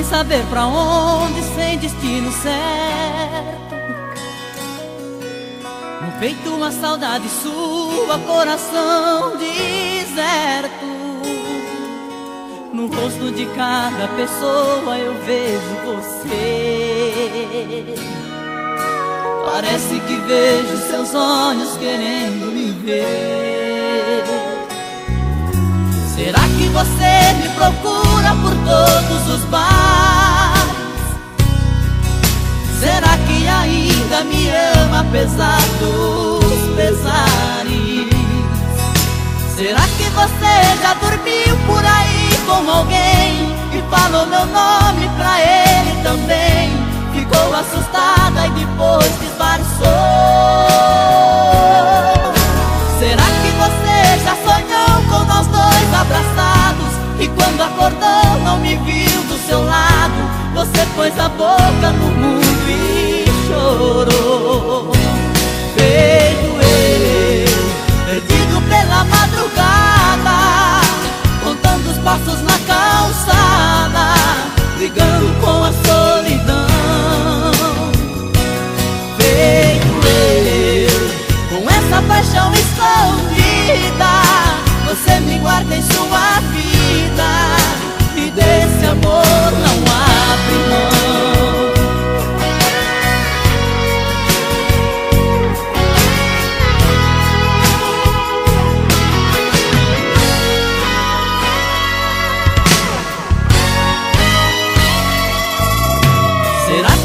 saber pra onde sem destino certo. No peito uma saudade sua, coração deserto. No rosto de cada pessoa eu vejo você. Parece que vejo seus olhos querendo me ver. Você me procura por todos os bares? Será que ainda me ama apesar dos pesares? Será que você já dormiu por aí com alguém e falou meu nome pra ele também? Ficou assustada e depois seu lado? Você pôs a boca no mundo e chorou. Feito eu, perdido pela madrugada, contando os passos na calçada, brigando com a solidão.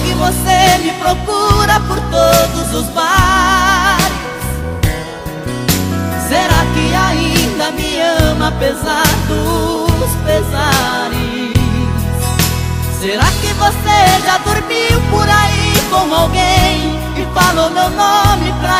Que você me procura por todos os bares? Será que ainda me ama apesar dos pesares? Será que você já dormiu por aí com alguém e falou meu nome pra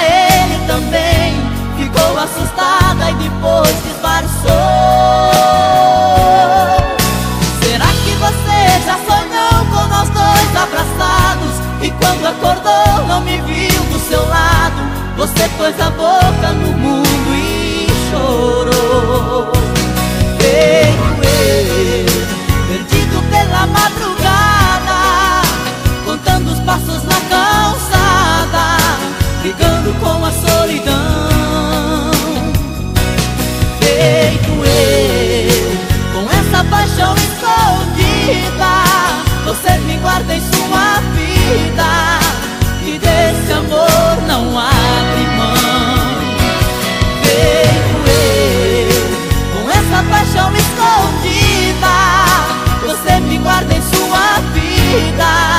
pôs a boca no mundo e chorou. Feito eu, perdido pela madrugada, contando os passos na calçada, brigando com a solidão. paixão escondida. Você me guarda em sua vida.